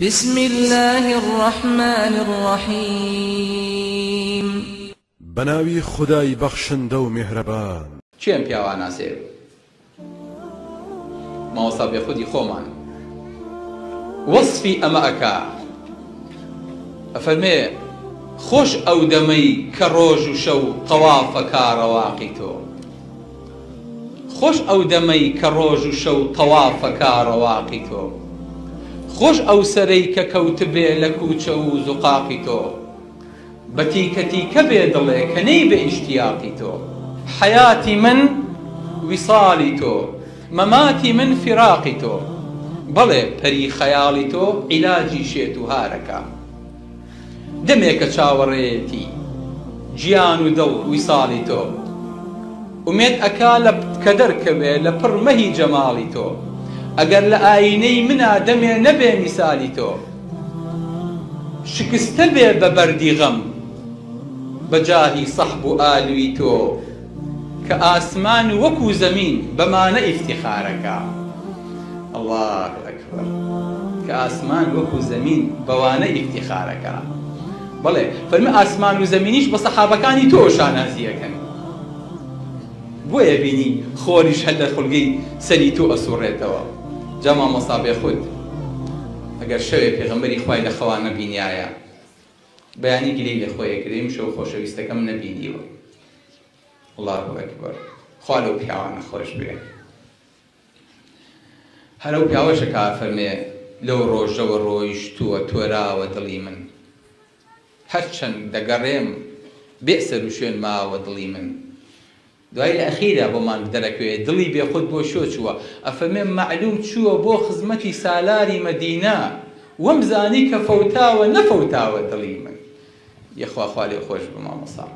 بسم الله الرحمن الرحيم بناوي خداي بخشند و مهربان چیم پیاوان آسیر موصب خودی خومان وصفی اما اکا افرمی خوش او دمی که روش و شو طواف کارواقی تو خوش او دمی که روش و شو طواف کارواقی تو خۆش ئەو سەرەی کە کەوتبێ لە کوچە و زوقاقی تۆ بەتیکەتی کە بێ دڵێ کە نەی بە ئیشتیاقی تۆ حیاتی من ویساڵی تۆ مەماتی من فراقی تۆ بەڵێ پەری خەیاڵی تۆ عیلاجی شێت و هارەکە دەمێکە چاوەڕێتی گیان و دڵ ویساڵی تۆ ومێت ئەکا لە کە دەرکەوێ لە پڕمەهی جەماڵی تۆ ئەگەر لە ئاینەی منە دەمێ نەبێ میسالی تۆ شکستە بێ بە بەردی غەم بەجاهی سەحب و ئالووی تۆ کە ئاسمان وەکو زەمین بەمانە ئیفتیخارەکە الله ئەکبەر کە ئاسمان وەکو زەمین بەوانە ئیفتیخارەکە بەڵێ فەرمە ئاسمان و زەمینیش بە سەحابەکانی تۆ شانازیەکەن بۆیە بینی خۆریش هەدە خولگەی سەری تۆ ئەسوڕێتەوە جاما مەسابێ خود ئەگەر شەوێ پێغمبەری خی لە خەوا نەبینایە بەیانی گری لە خۆیەکریم شەو خۆشەویستەکەم نەبینیوە وڵاتوەکبەر خوا لەو پیاوانە خۆش بێ هەرو پیاوەشە کافەرمێ لەو ڕۆژەوە ڕۆیشتووە تۆراوە دڵی من هەرچەند دەگەڕێم بێ سەر و شوێن ماوە دڵی من دوای لە ئەخیرا بۆمان دەرەکوێ دڵی بێخود بۆ شۆ چووە ئەفەمێ معلوم چووە بۆ خزمەتی سالاری مەدینا وەم زانی کە فەوتاوە نەفەوتاوە دڵی من یەخواخوا لێ خۆش بمامەساڵ